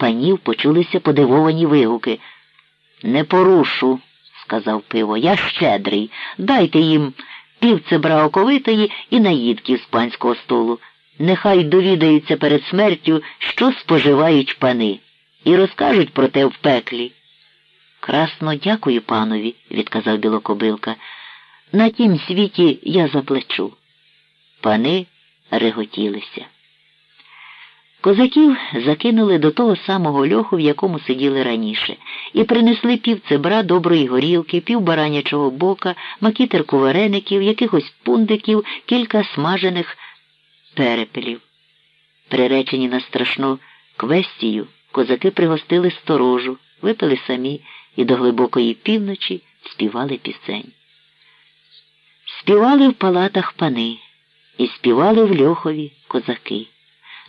панів почулися подивовані вигуки. Не порушу, сказав пиво, я щедрий. Дайте їм півцебра оковитої і наїдків з панського столу. Нехай довідаються перед смертю, що споживають пани, і розкажуть про те в пеклі. Красно дякую панові, відказав білокобилка. На тім світі я заплачу. Пани реготілися. Козаків закинули до того самого льоху, в якому сиділи раніше, і принесли пів цебра доброї горілки, пів баранячого бока, макітерку вареників, якихось пундиків, кілька смажених перепелів. Приречені на страшну квестію, козаки пригостили сторожу, випили самі і до глибокої півночі співали пісень. Співали в палатах пани, і співали в льохові козаки.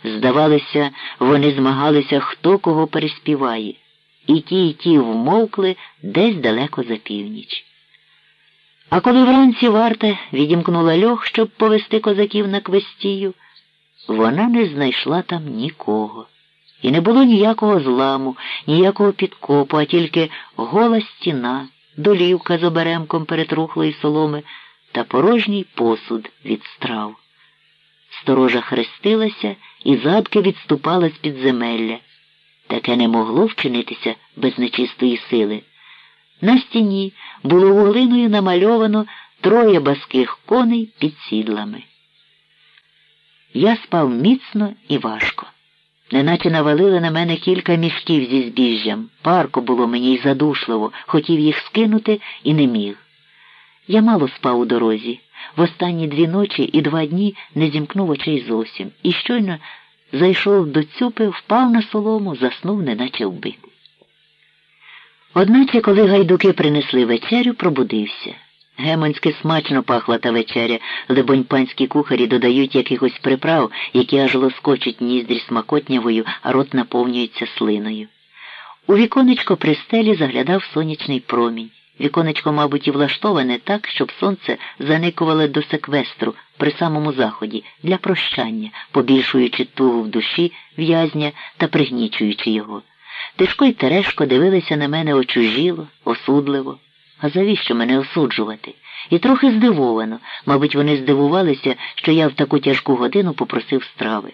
Здавалося, вони змагалися, хто кого переспіває, і ті, і ті вмовкли десь далеко за північ. А коли вранці варта відімкнула льох, щоб повести козаків на квестію, вона не знайшла там нікого. І не було ніякого зламу, ніякого підкопу, а тільки гола стіна, долівка з оберемком перетрухлої соломи та порожній посуд від страв. Сторожа хрестилася і задки відступала з підземелля. Таке не могло вчинитися без нечистої сили. На стіні було вуглиною намальовано троє баских коней під сідлами. Я спав міцно і важко. Неначе навалили на мене кілька мішків зі збіжжям. Парко було мені й задушливо, хотів їх скинути і не міг. Я мало спав у дорозі. В останні дві ночі і два дні не зімкнув очей зовсім і щойно зайшов до цюпи, впав на солому, заснув, неначе вбитий. Одначе, коли гайдуки принесли вечерю, пробудився. Гемонськи смачно пахла та вечеря, либонь панські кухарі додають якихось приправ, які аж лоскочуть ніздрі смакотнявою, а рот наповнюється слиною. У віконечко при стелі заглядав сонячний промінь. Віконечко, мабуть, і влаштоване так, щоб сонце заникувало до секвестру при самому заході для прощання, побільшуючи тугу в душі в'язня та пригнічуючи його. Тишко й Терешко дивилися на мене очужіло, осудливо. А завіщо мене осуджувати? І трохи здивовано, мабуть, вони здивувалися, що я в таку тяжку годину попросив страви.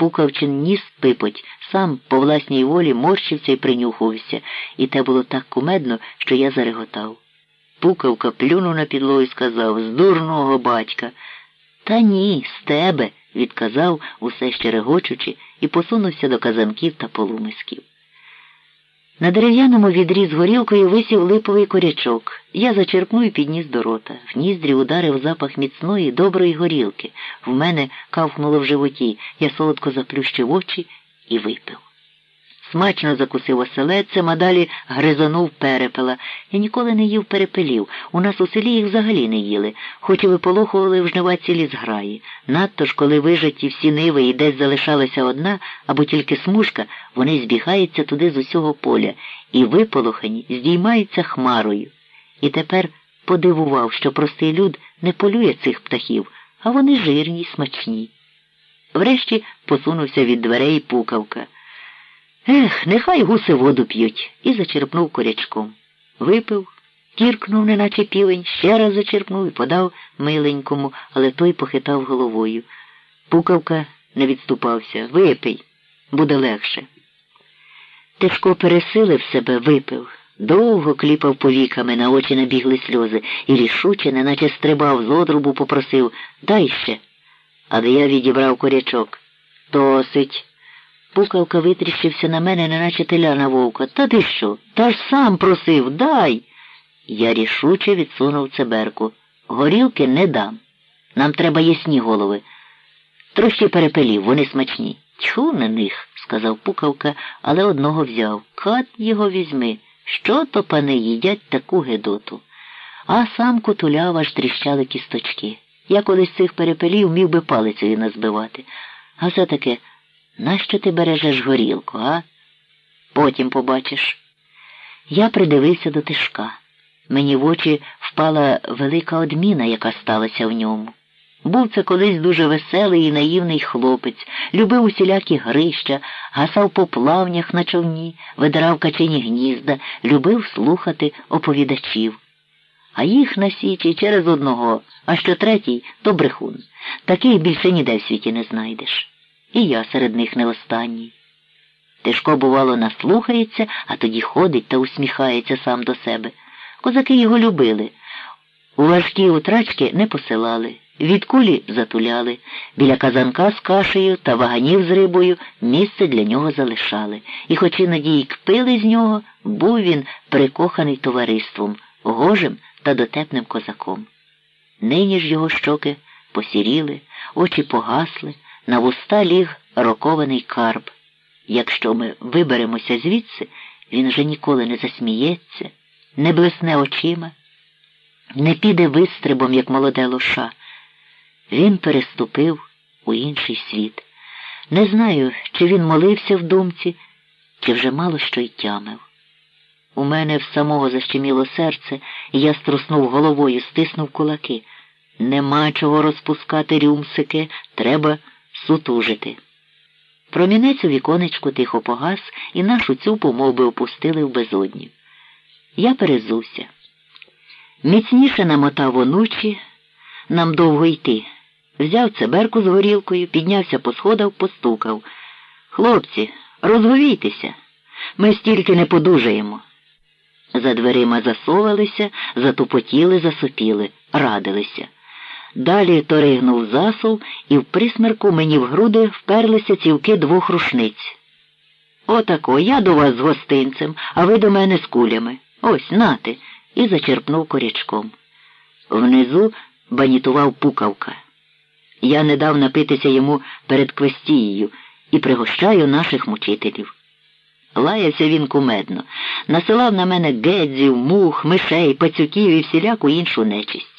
Пукавчин ніс пипоть, сам по власній волі морщився і принюхувався, і те було так кумедно, що я зареготав. Пукавка плюнув на підлогу і сказав з дурного батька. Та ні, з тебе, відказав, усе ще регочучи, і посунувся до казанків та полумисків. На дерев'яному відрі з горілкою висів липовий корячок. Я зачерпнув і підніс до рота. В ніздрі ударив запах міцної, доброї горілки. В мене кавхнуло в животі. Я солодко заплющив очі і випив. Смачно закусив оселедцем, а далі гризанув перепела. Я ніколи не їв перепелів. У нас у селі їх взагалі не їли, хоч і виполохували в жнива цілі зграї. Надто ж, коли вижаті всі ниви і десь залишалася одна або тільки смужка, вони збігаються туди з усього поля і виполохані здіймаються хмарою. І тепер подивував, що простий люд не полює цих птахів, а вони жирні смачні. Врешті посунувся від дверей пукавка. Ех, нехай гуси воду п'ють, і зачерпнув корячком. Випив, кіркнув, неначе півень, ще раз зачерпнув і подав миленькому, але той похитав головою. Пукавка не відступався. Випий, буде легше. Тишко пересилив себе, випив. Довго кліпав повіками, на очі набігли сльози, і рішуче, неначе стрибав з одрубу, попросив Дай ще. Але я відібрав корячок. Досить. Пукавка витріщився на мене, неначе теля на вовка. Та ти що? Та ж сам просив, дай. Я рішуче відсунув цеберку. Горілки не дам. Нам треба ясні голови. Трощі перепелів, вони смачні. Тьху на них, сказав пукавка, але одного взяв. Кат його візьми. Що то пани їдять таку гедоту? А сам кутуляв аж тріщали кісточки. Я колись цих перепелів міг би палицею назбивати. А все таки Нащо ти бережеш горілку, а? Потім побачиш. Я придивився до тишка. Мені в очі впала велика одміна, яка сталася в ньому. Був це колись дуже веселий і наївний хлопець, любив усілякі грища, гасав по плавнях на човні, видирав качині гнізда, любив слухати оповідачів. А їх на січі через одного, а що третій то брехун. Таких більше ніде в світі не знайдеш. І я серед них не останній. Тишко, бувало, наслухається, а тоді ходить та усміхається сам до себе. Козаки його любили. У важкі утрачки не посилали, від кулі затуляли, біля казанка з кашею та ваганів з рибою місце для нього залишали. І хоч іноді й кпили з нього, був він прикоханий товариством, гожим та дотепним козаком. Нині ж його щоки посіріли, очі погасли, на вуста ліг рокований карб. Якщо ми виберемося звідси, він вже ніколи не засміється, не блесне очима, не піде вистрибом, як молоде лоша. Він переступив у інший світ. Не знаю, чи він молився в думці, чи вже мало що й тямив. У мене в самого защеміло серце, і я струснув головою, стиснув кулаки. Нема чого розпускати рюмсики, треба сутужити. Промінець у віконечку тихо погас і нашу цю помовби опустили в безодню. Я перезувся. Міцніше намотав онучі, нам довго йти. Взяв цеберку з горілкою, піднявся по сходах, постукав. Хлопці, розговійтеся, ми стільки не подужаємо. За дверима засовалися, затупотіли, засопіли, радилися. Далі торигнув засов, і в присмерку мені в груди вперлися цівки двох рушниць. Отако, я до вас з гостинцем, а ви до мене з кулями. Ось нати, і зачерпнув корячком. Внизу банітував пукавка. Я не дав напитися йому перед квестією і пригощаю наших мучителів. Лаявся він кумедно, насилав на мене гедзів, мух, мишей, пацюків і всіляку іншу нечисть.